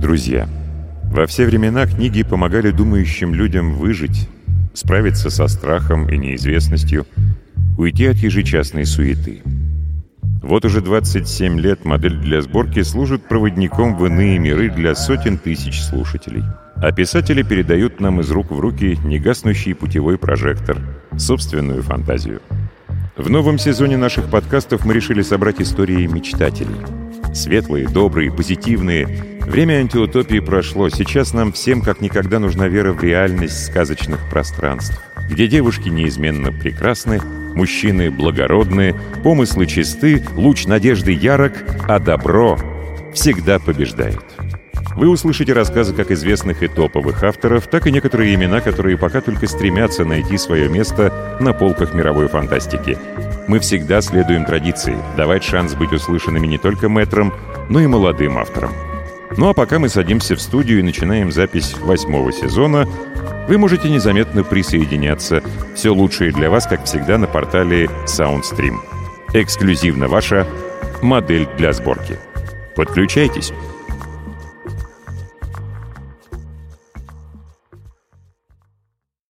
Друзья, во все времена книги помогали думающим людям выжить, справиться со страхом и неизвестностью, уйти от ежечасной суеты. Вот уже 27 лет модель для сборки служит проводником в иные миры для сотен тысяч слушателей. А писатели передают нам из рук в руки негаснущий путевой прожектор, собственную фантазию. В новом сезоне наших подкастов мы решили собрать истории мечтателей. Светлые, добрые, позитивные. Время антиутопии прошло. Сейчас нам всем как никогда нужна вера в реальность сказочных пространств, где девушки неизменно прекрасны, Мужчины благородные, помыслы чисты, луч надежды ярок, а добро всегда побеждает. Вы услышите рассказы как известных и топовых авторов, так и некоторые имена, которые пока только стремятся найти свое место на полках мировой фантастики. Мы всегда следуем традиции — давать шанс быть услышанными не только мэтрам, но и молодым авторам. Ну а пока мы садимся в студию и начинаем запись восьмого сезона, вы можете незаметно присоединяться. Все лучшее для вас, как всегда, на портале SoundStream. Эксклюзивно ваша модель для сборки. Подключайтесь!